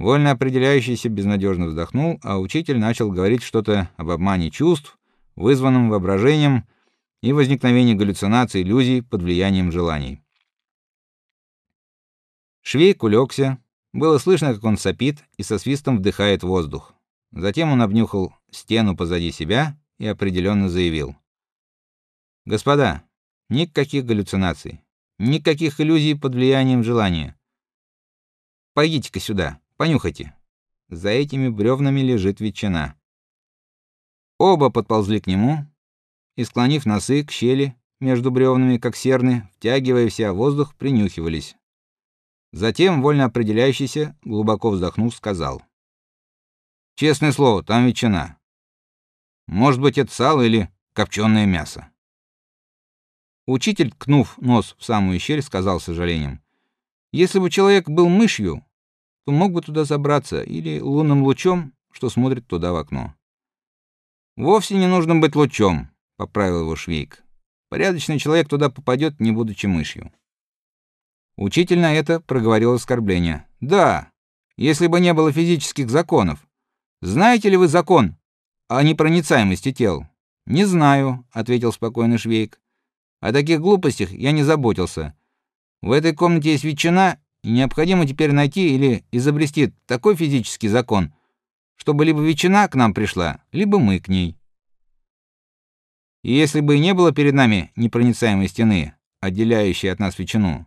Вольно определяющийся безнадежно вздохнул, а учитель начал говорить что-то об обмане чувств, вызванном воображением и возникновении галлюцинаций, иллюзий под влиянием желаний. Швейк улегся. Было слышно, как он сопит и со свистом вдыхает воздух. Затем он обнюхал стену позади себя и определенно заявил: "Господа, никаких галлюцинаций, никаких иллюзий под влиянием желания. Пойдите-ка сюда, понюхайте. За этими бревнами лежит ветчина". Оба подползли к нему и склонив носы к щели между бревнами, как серны, втягивая в себя воздух, принюхивались. Затем вольно определяющийся, глубоко вздохнув, сказал: "Честное слово, там ветчина. Может быть, это сало или копченое мясо". Учитель, ткнув нос в самую щель, сказал с сожалением: "Если бы человек был мышью, мог бы туда забраться или лунным лучом, что смотрит туда в окно". Вовсе не нужно быть лучом, поправил его Швейк. Порядочный человек туда попадет, не будучи мышью. Учитель на это проговорил оскорбление. Да, если бы не было физических законов. Знаете ли вы закон о непроницаемости тел? Не знаю, ответил спокойно Швейк. О таких глупостях я не заботился. В этой комнате есть ветчина, и необходимо теперь найти или изобрести такой физический закон, чтобы либо ветчина к нам пришла, либо мы к ней. И если бы и не было перед нами непроницаемой стены, отделяющей от нас ветчину,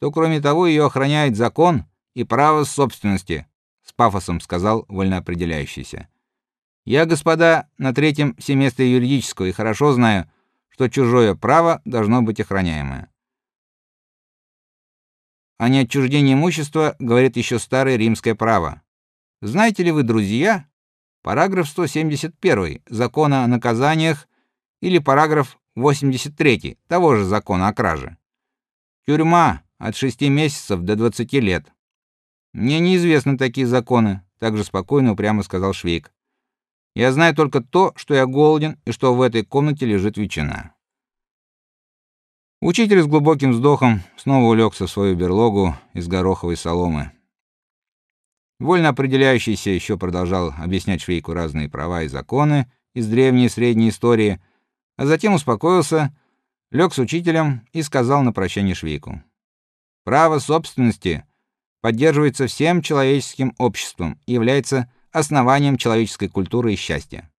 то кроме того ее охраняет закон и право собственности, с пафосом сказал вольноопределяющийся. Я, господа, на третьем семестре юридического и хорошо знаю, что чужое право должно быть охраняемое. О неотчуждении имущества говорит еще старое римское право. Знаете ли вы, друзья, параграф 171 Закона о наказаниях или параграф 83 того же Закона о краже? Тюрьма от 6 месяцев до 20 лет. Мне неизвестны такие законы, также спокойно и упрямо сказал Швейк. Я знаю только то, что я голоден и что в этой комнате лежит ветчина. Учитель с глубоким вздохом снова улегся в свою берлогу из гороховой соломы. Вольно определяющийся еще продолжал объяснять Швейку разные права и законы из древней и средней истории, а затем успокоился, лег с учителем и сказал на прощание Швейку: Право собственности поддерживается всем человеческим обществом и является основанием человеческой культуры и счастья.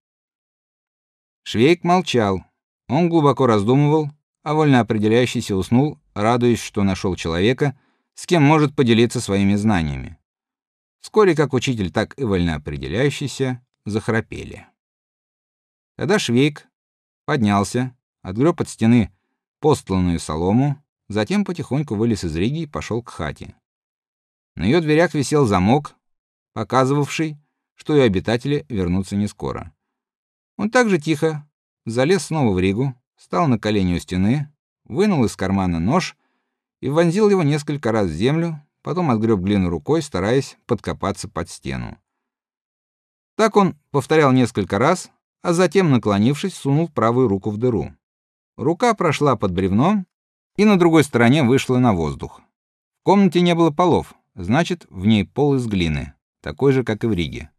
Швейк молчал. Он глубоко раздумывал, а вольно определяющийся уснул, радуясь, что нашел человека, с кем может поделиться своими знаниями. Вскоре как учитель, так и вольно определяющийся захрапели. Тогда Швейк поднялся, отгреб от стены постланную солому, Затем потихоньку вылез из риги и пошел к хате. На ее дверях висел замок, показывавший, что и обитатели вернутся не скоро. Он также тихо залез снова в ригу, встал на колени у стены, вынул из кармана нож и вонзил его несколько раз в землю, потом отгреб глину рукой, стараясь подкопаться под стену. Так он повторял несколько раз, а затем, наклонившись, сунул правую руку в дыру. Рука прошла под бревном и на другой стороне вышла на воздух. В комнате не было полов, значит, в ней пол из глины, такой же, как и в Риге.